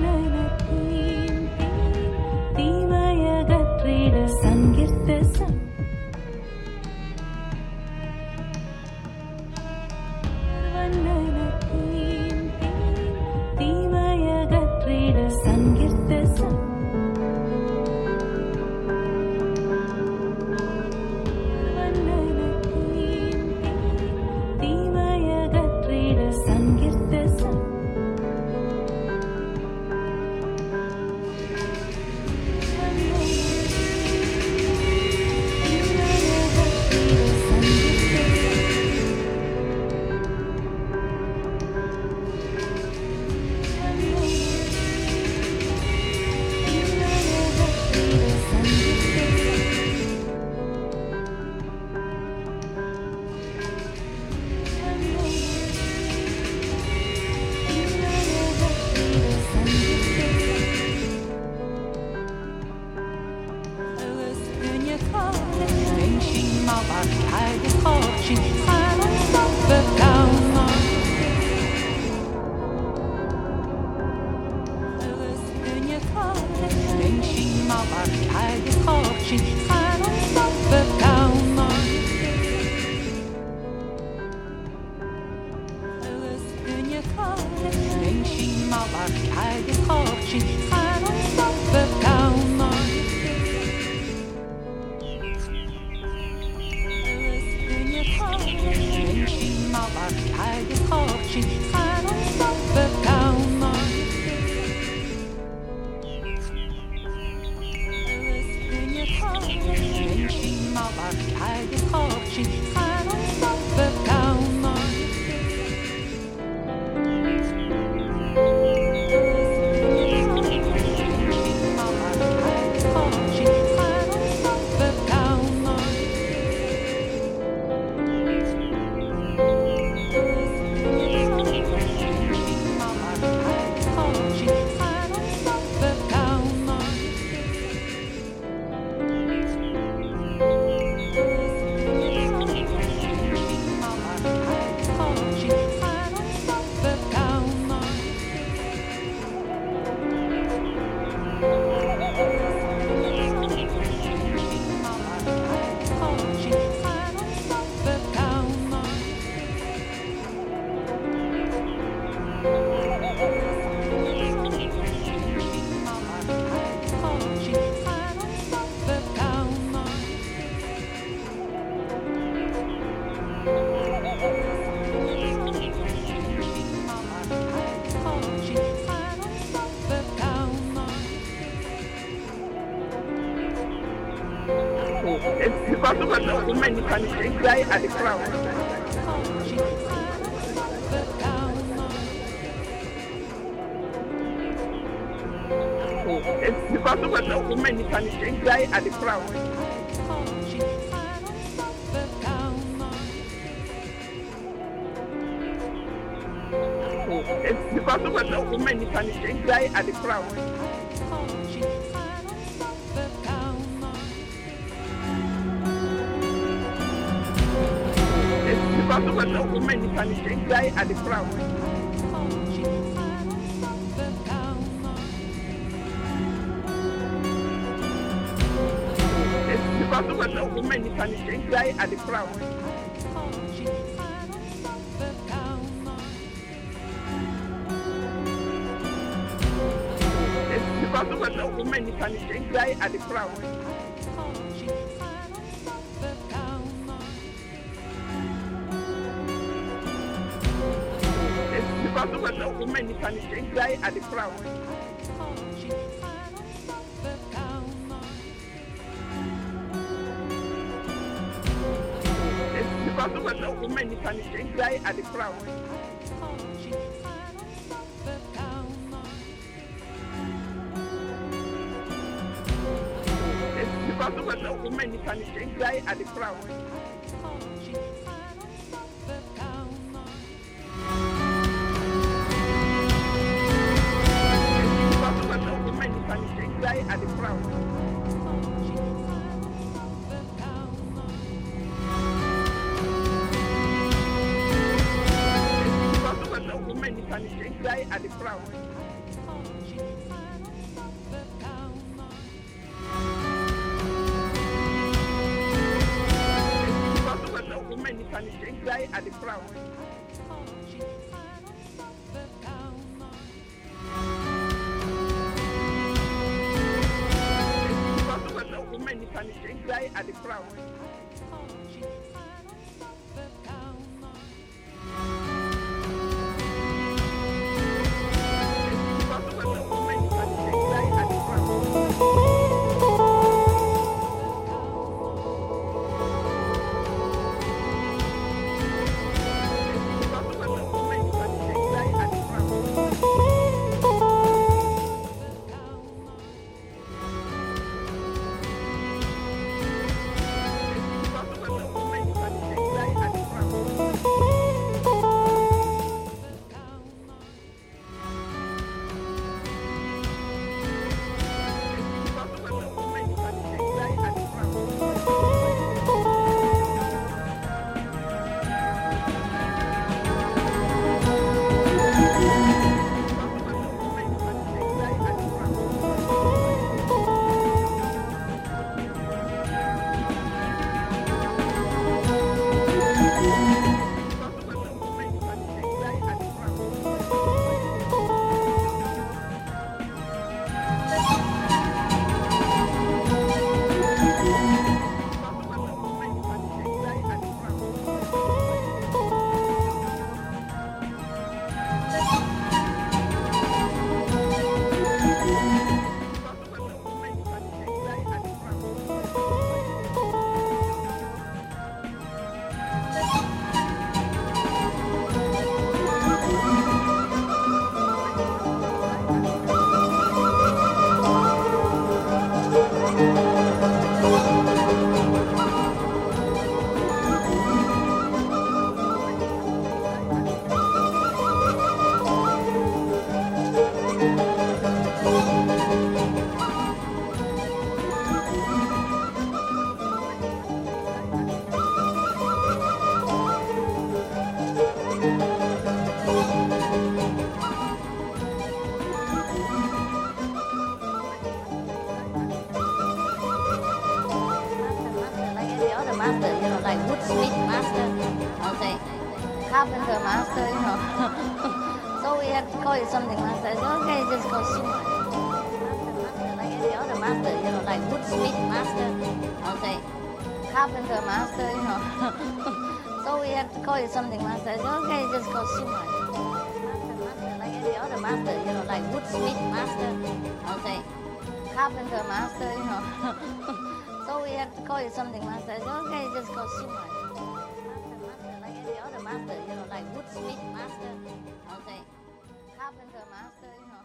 na na Męsin mała, w białych oczy, starą stopę Because of the women you can cry at the crown. It's because of the women you can cry at the crown. It's because of the women you can cry at the crown. Because of the women you can cry at the crown. Because of women you can cry at the crown. Because of women you can cry at the crown. Because of women can cry at the crown. Because of women can cry at the crown. Because of women can cry at the crown. Cry at the women you can cry at the crown. ali pra onde? Carpenter master, you know. so we have to call it something master. I okay, just call Sumai. Master, master, like any other master, you know, like woodsmith master, I'll say carpenter master, you know. so we have to call it something master. I okay, just call Sumai. Master, master, like any other master, you know, like woodsmith master, I'll say carpenter master, you know. so we have to call it something master. I okay, just call Sumai. Master, master, like any other master, you know, like woodsmith master, I'll say carpenter master, you know.